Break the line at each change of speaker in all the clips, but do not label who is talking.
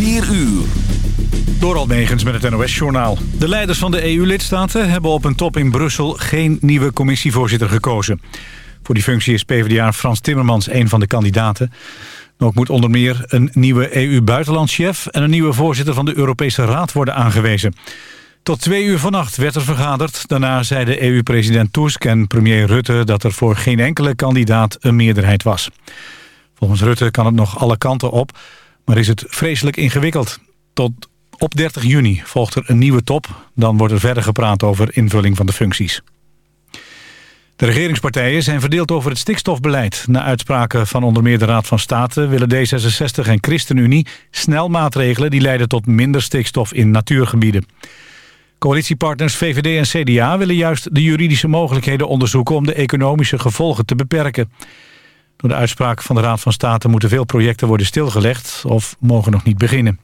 4 uur.
Door Almegens met het NOS-journaal. De leiders van de EU-lidstaten hebben op een top in Brussel... geen nieuwe commissievoorzitter gekozen. Voor die functie is PvdA Frans Timmermans een van de kandidaten. Ook moet onder meer een nieuwe EU-buitenlandschef... en een nieuwe voorzitter van de Europese Raad worden aangewezen. Tot twee uur vannacht werd er vergaderd. Daarna zeiden EU-president Tusk en premier Rutte... dat er voor geen enkele kandidaat een meerderheid was. Volgens Rutte kan het nog alle kanten op... maar is het vreselijk ingewikkeld. Tot op 30 juni volgt er een nieuwe top. Dan wordt er verder gepraat over invulling van de functies. De regeringspartijen zijn verdeeld over het stikstofbeleid. Na uitspraken van onder meer de Raad van State... willen D66 en ChristenUnie snel maatregelen... die leiden tot minder stikstof in natuurgebieden. Coalitiepartners VVD en CDA willen juist de juridische mogelijkheden onderzoeken... om de economische gevolgen te beperken. Door de uitspraak van de Raad van State moeten veel projecten worden stilgelegd... of mogen nog niet beginnen.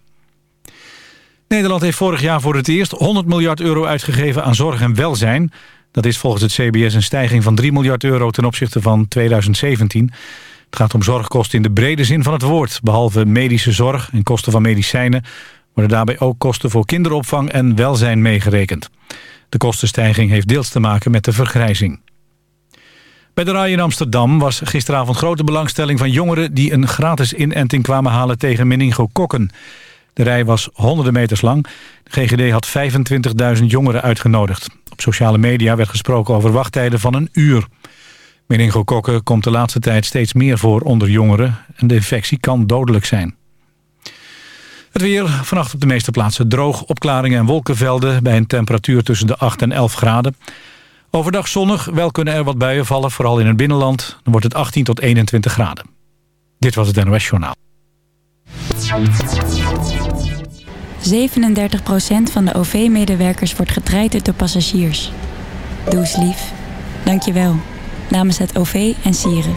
Nederland heeft vorig jaar voor het eerst 100 miljard euro uitgegeven aan zorg en welzijn. Dat is volgens het CBS een stijging van 3 miljard euro ten opzichte van 2017. Het gaat om zorgkosten in de brede zin van het woord. Behalve medische zorg en kosten van medicijnen... worden daarbij ook kosten voor kinderopvang en welzijn meegerekend. De kostenstijging heeft deels te maken met de vergrijzing. Bij de RAI in Amsterdam was gisteravond grote belangstelling van jongeren... die een gratis inenting kwamen halen tegen meningokokken. De rij was honderden meters lang. De GGD had 25.000 jongeren uitgenodigd. Op sociale media werd gesproken over wachttijden van een uur. Meningokokken komt de laatste tijd steeds meer voor onder jongeren... en de infectie kan dodelijk zijn. Het weer, vannacht op de meeste plaatsen droog, opklaringen en wolkenvelden... bij een temperatuur tussen de 8 en 11 graden. Overdag zonnig, wel kunnen er wat buien vallen, vooral in het binnenland. Dan wordt het 18 tot 21 graden. Dit was het NOS Journaal.
37% van de OV-medewerkers wordt getraind door passagiers. Doe eens lief. Dank je wel. Namens het OV en Sieren.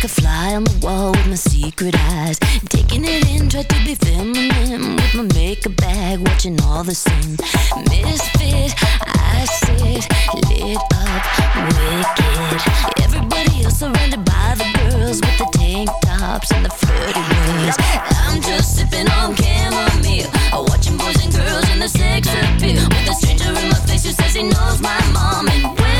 like a fly on the wall with my secret eyes. Taking it in, try to be feminine with my makeup bag, watching all the sin. Misfit, I sit lit up, wicked. Everybody else surrounded by the girls with the tank tops and the flirty ways. I'm just sipping on chamomile, watching boys and girls in the sex appeal. With a stranger in my face who says he knows my mom and went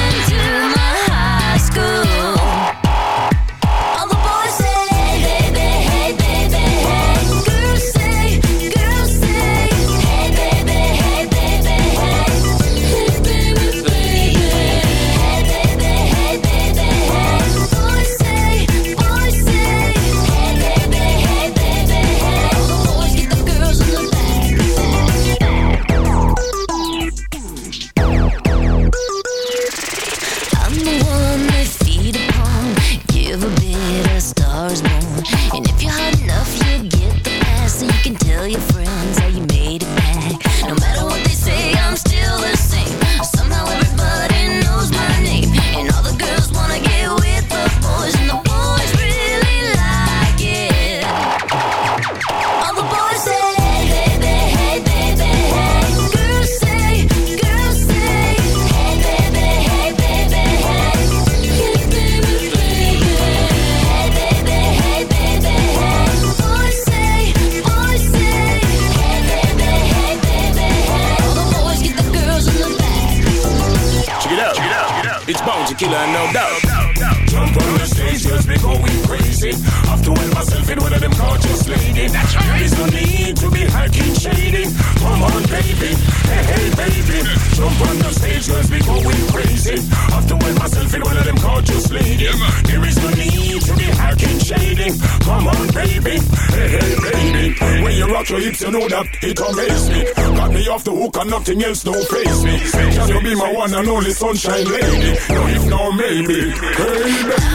nothing else don't face me. Can you be my one and only sunshine lady? No, if no, maybe. Hey,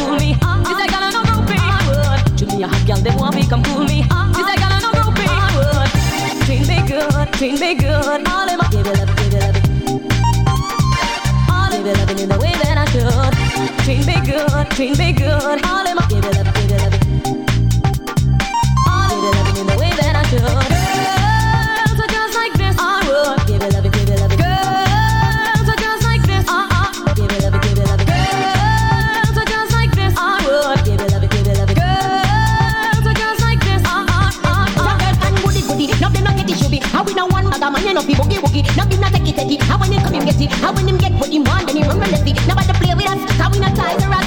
cool me. She's a gal on a groupie. Julia hot gal, they want me come cool me. She's a gal on a groupie. Treat me good, treat me good. All in my give it up, give it up. All in my up in the way that I should. Treat me good, treat me good. All in my give it up, give it up. All in my up in the way that I should.
people boogie woogie. Now be not take it, take it. How when him come him get it. How when him get what him want, then he run relentlessly. Nobody play with us, how we not ties
around.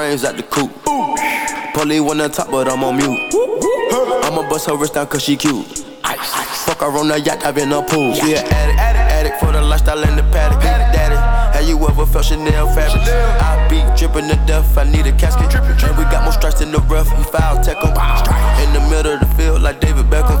Brains out the coop. Polly on top, but I'm on mute. I'ma bust her wrist down cause she cute. Fuck her on the yacht, I've been a pool. She an addict, addict for the lifestyle and the paddock. Daddy, have you ever felt Chanel fabric? I be dripping to death, I need a casket. And we got more strikes in the rough, we foul tech 'em. In the middle of the field, like David Beckham.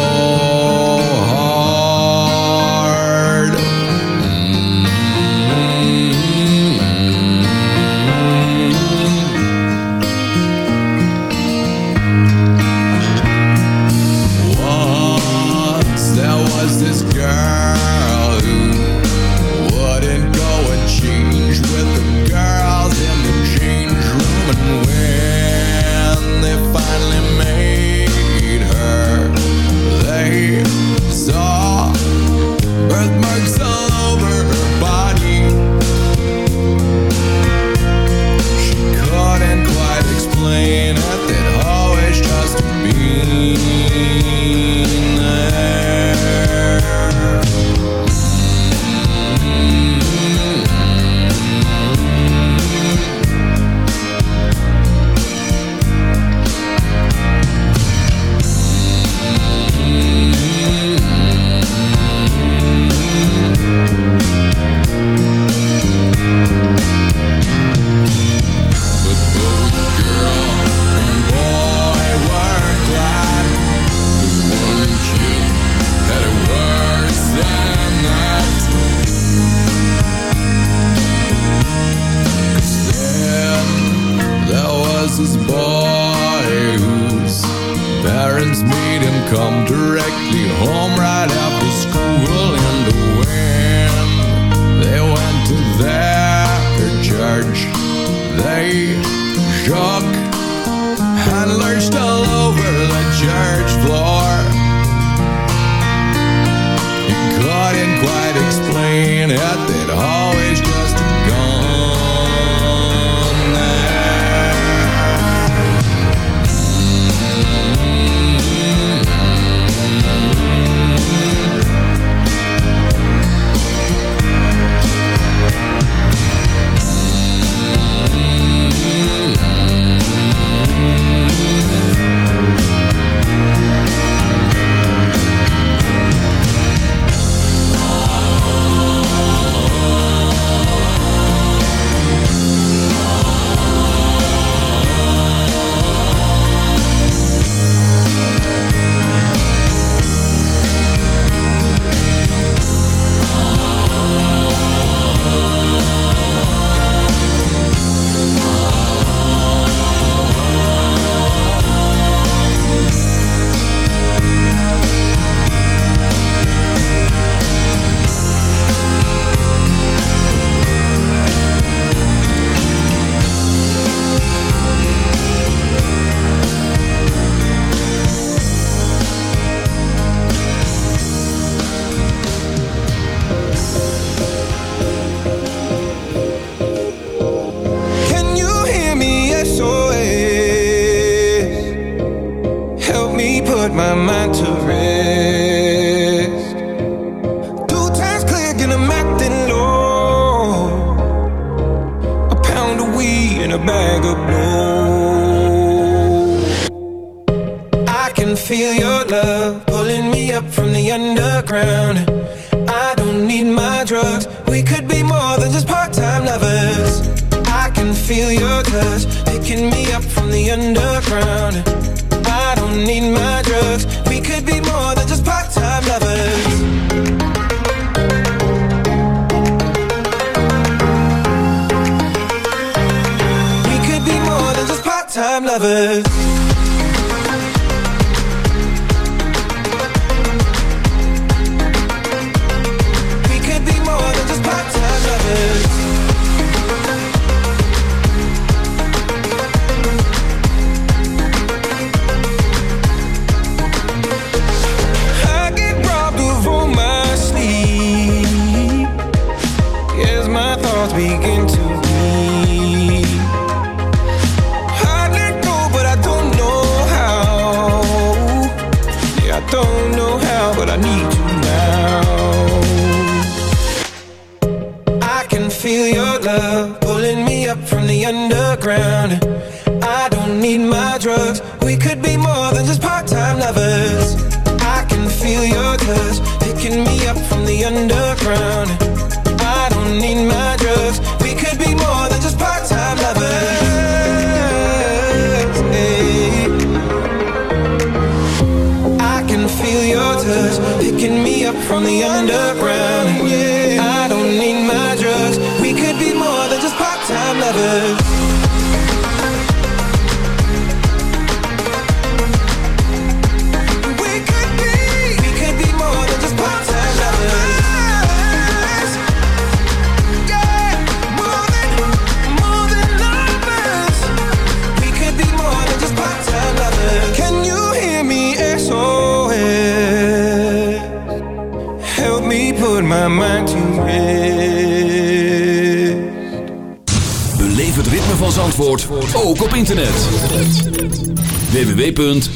Lovers.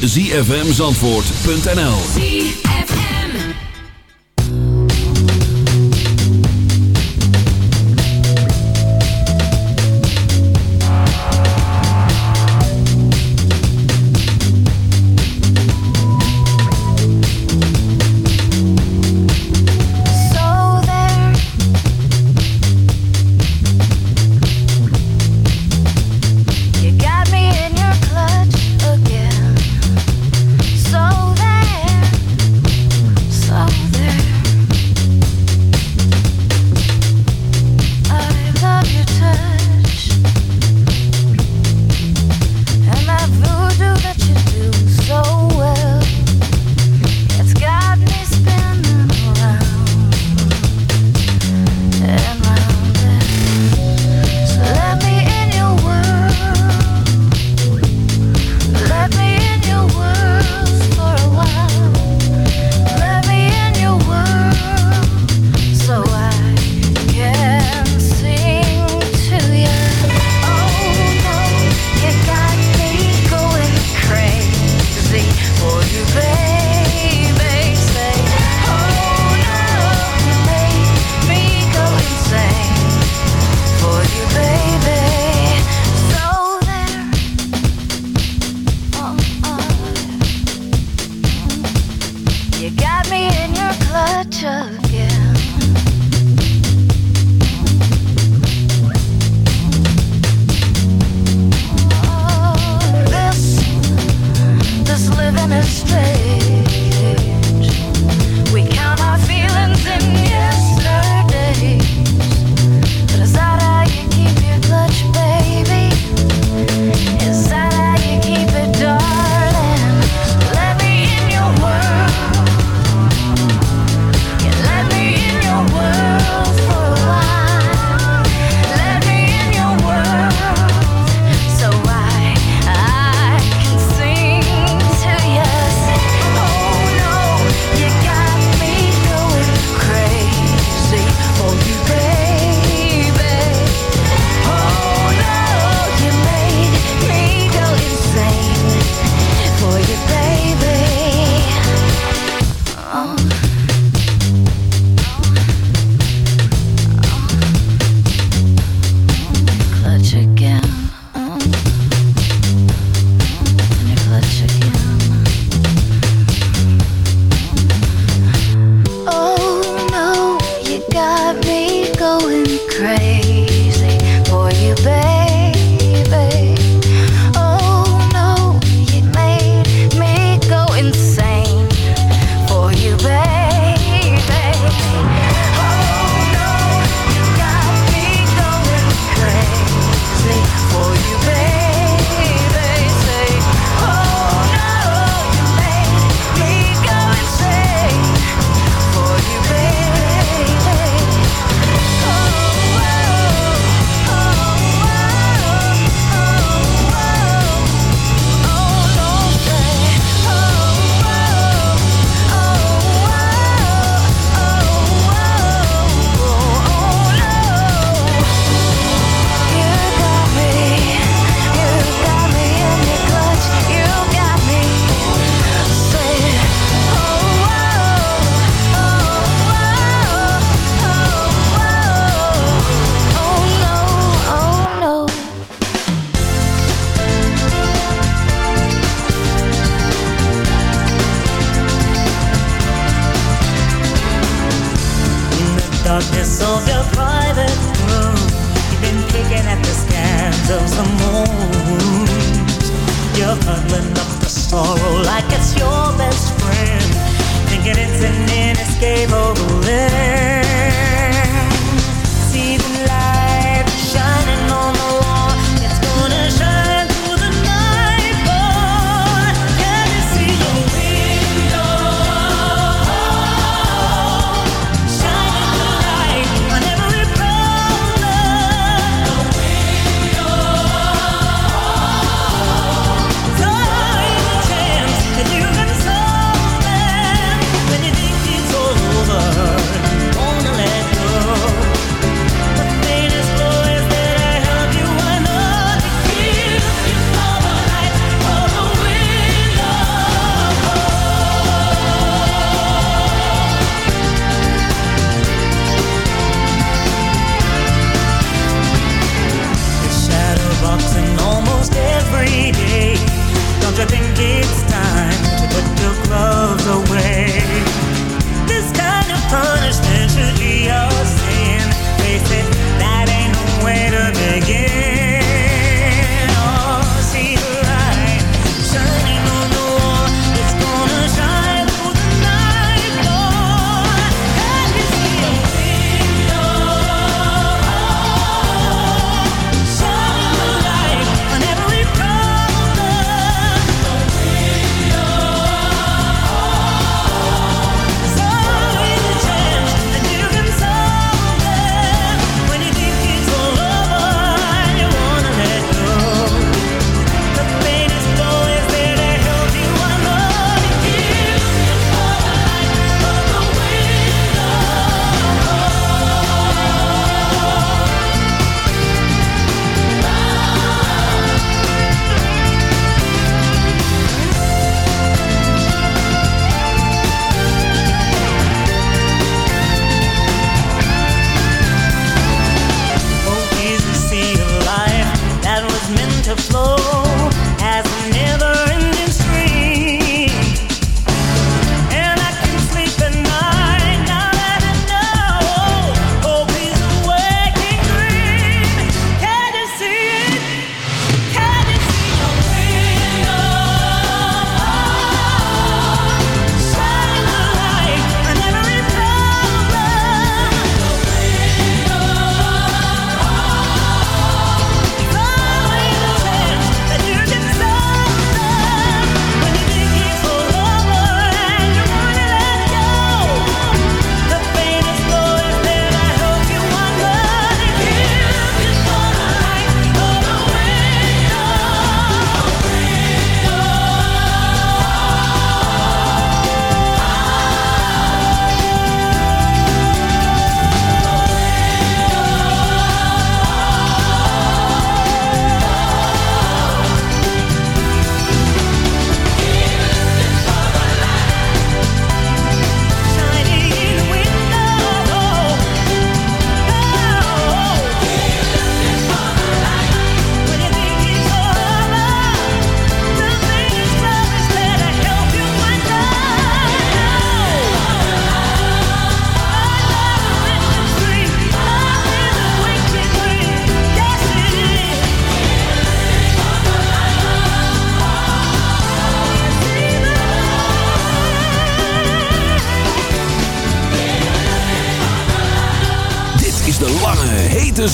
www.zfmzandvoort.nl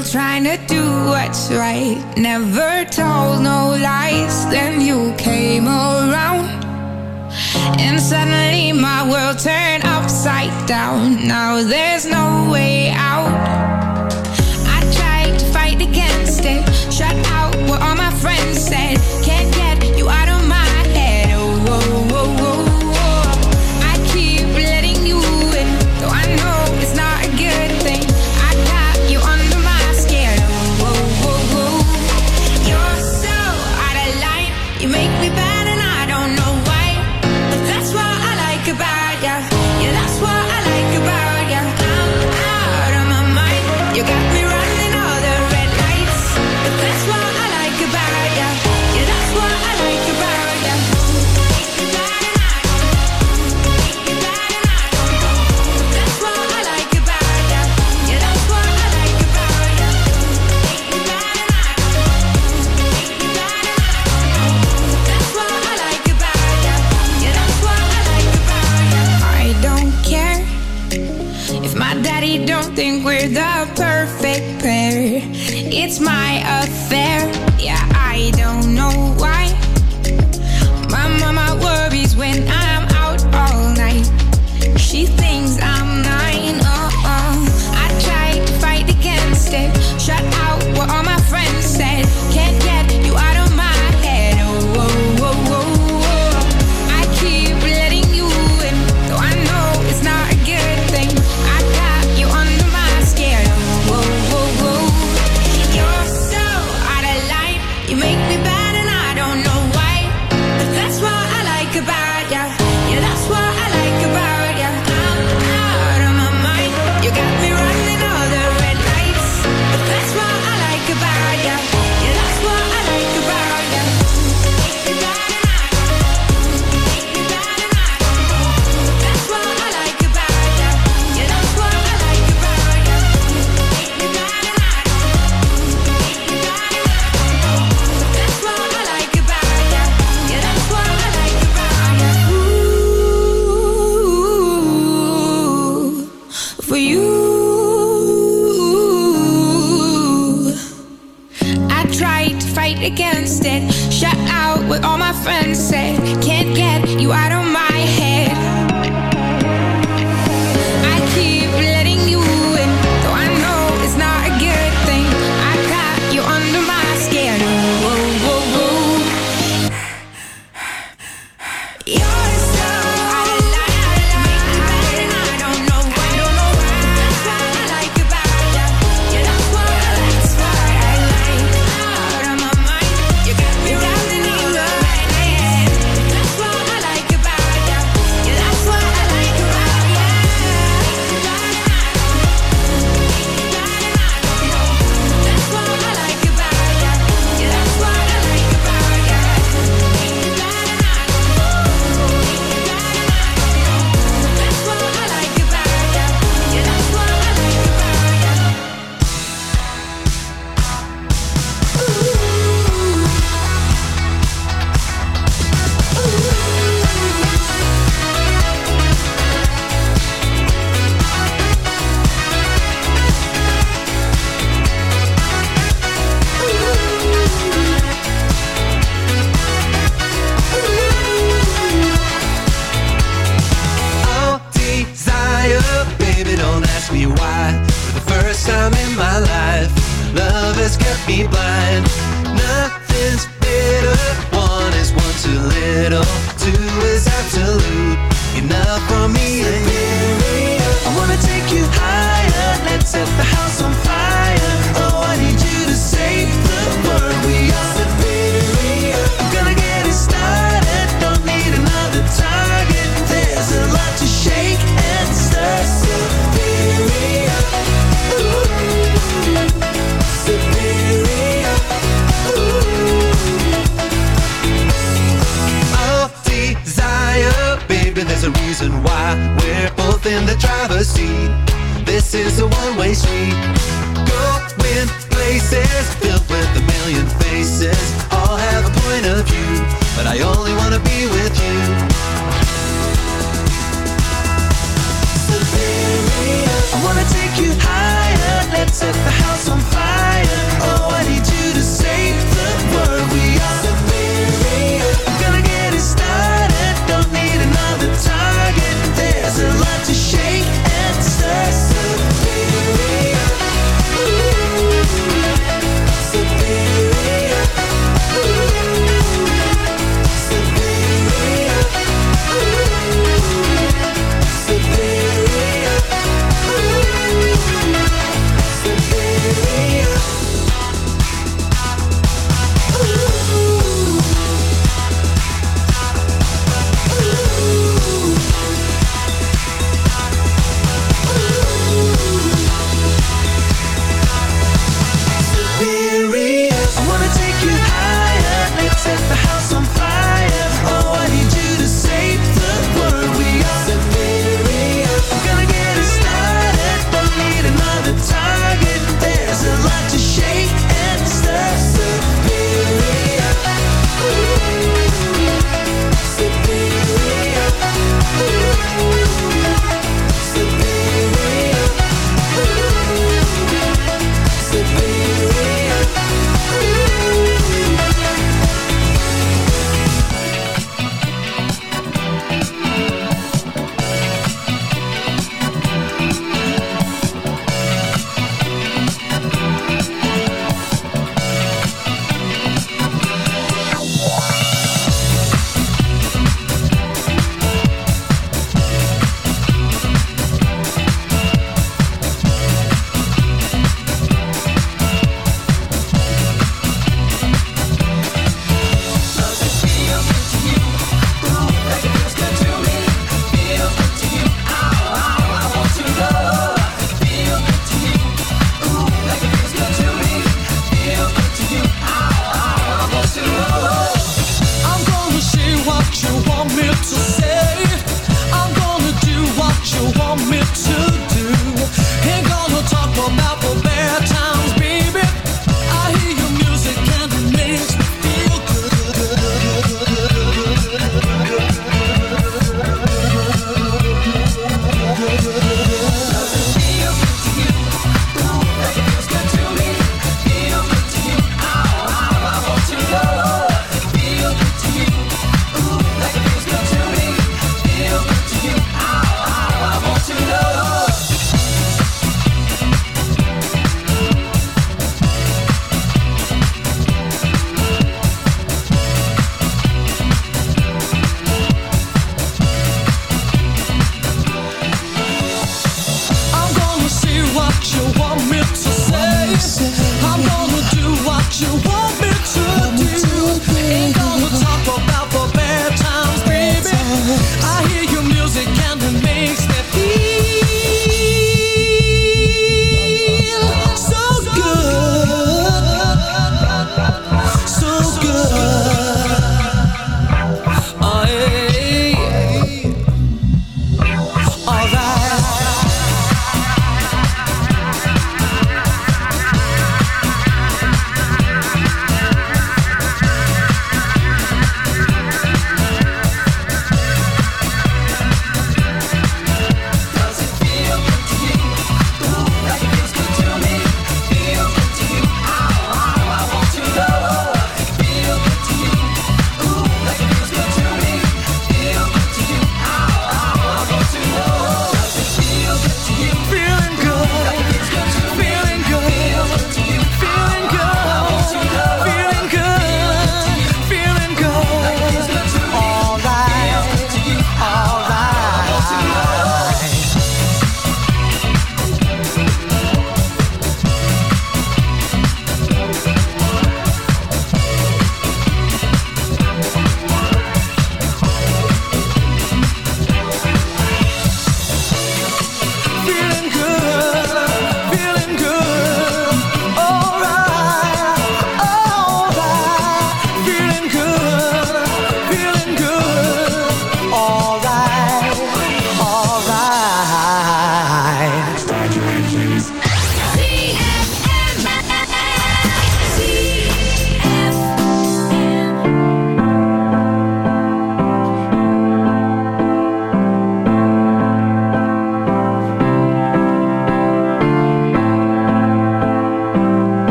still trying to do what's right. Never told no lies. Then you came around, and suddenly my world turned upside down. Now there's no way out. I tried to fight against it, shut out what all my friends said. It's my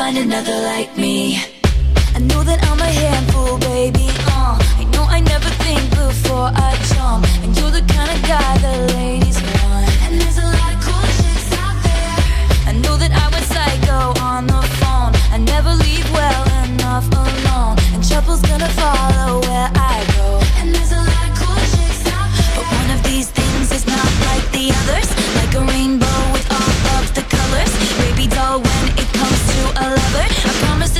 find another like me. I know that I'm a handful, baby. Uh, I know I never think before I jump, and you're the kind of guy the ladies want. And there's a lot of cool chicks out there. I know that I went psycho on the phone. I never leave well enough alone, and trouble's gonna follow where I.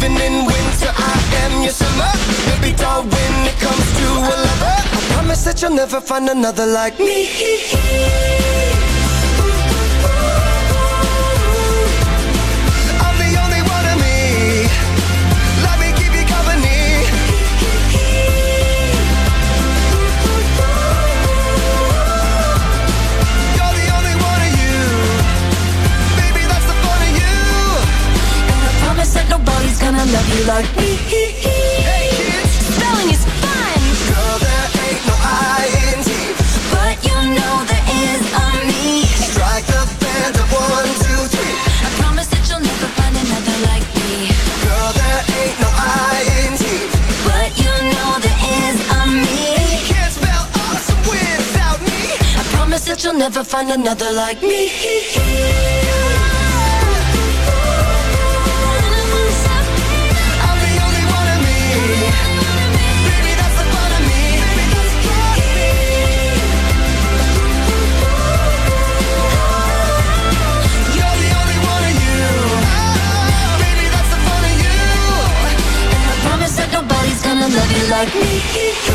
Living in winter, I am your summer. Baby doll, when it comes to a lover, I promise that you'll never find another like me. you.
And I promise that nobody's gonna love you like me.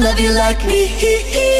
Love you like me.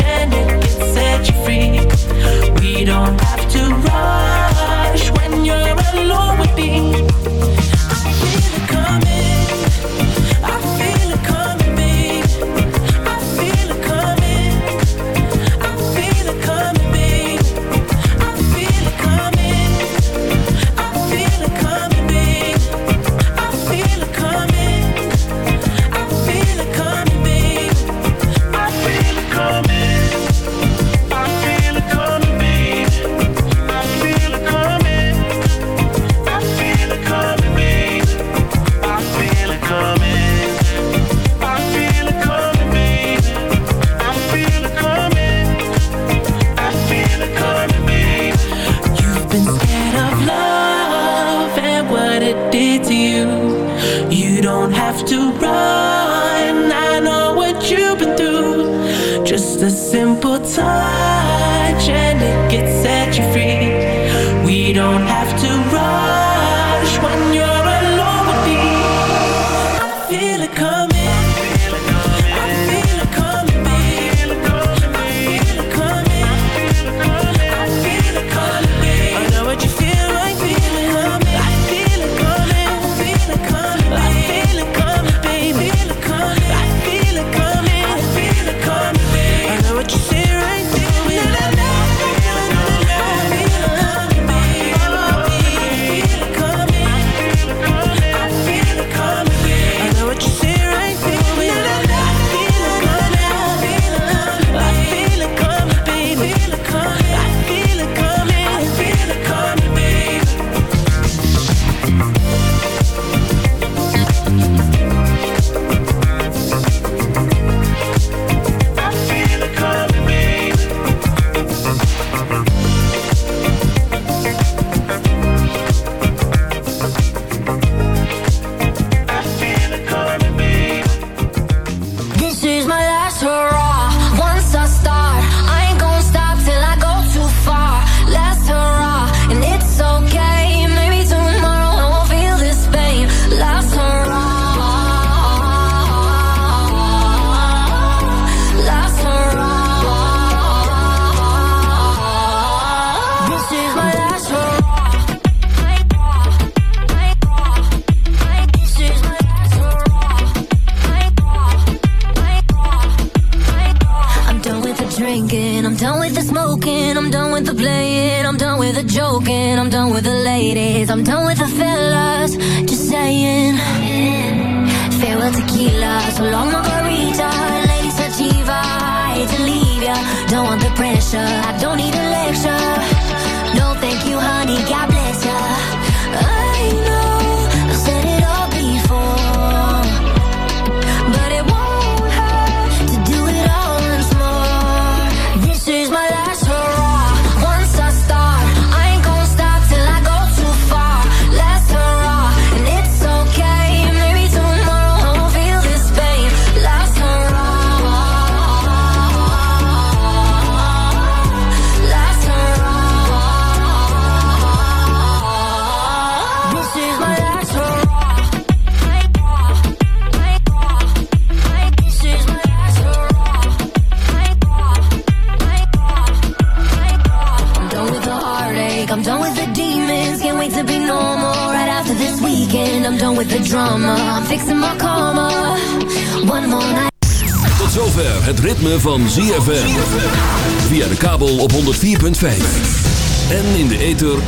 and it you free. We don't have to rush